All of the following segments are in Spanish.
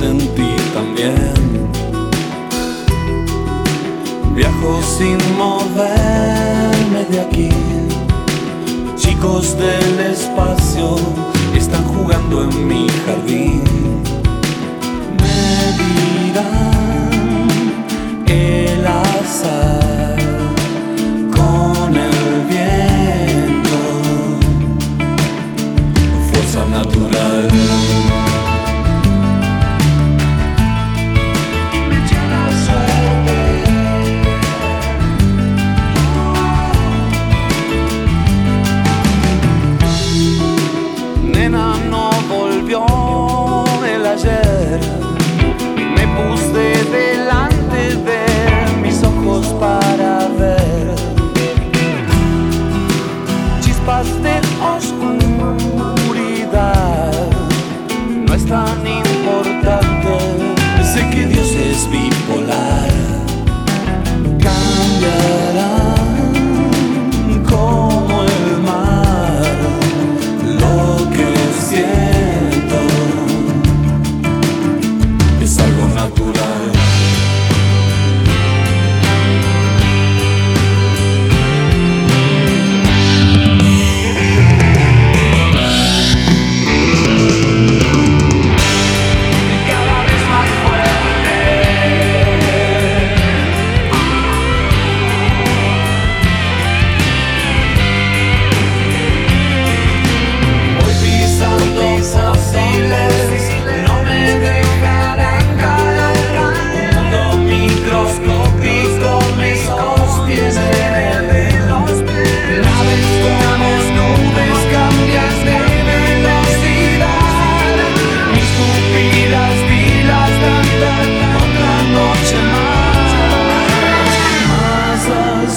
Sentí tan bien. Viajo sin moverme de aquí, chicos del espacio están jugando en mi jardín.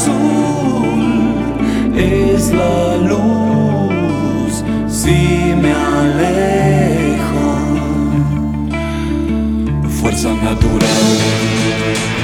azul es la luz si me alejo. Fuerza natural.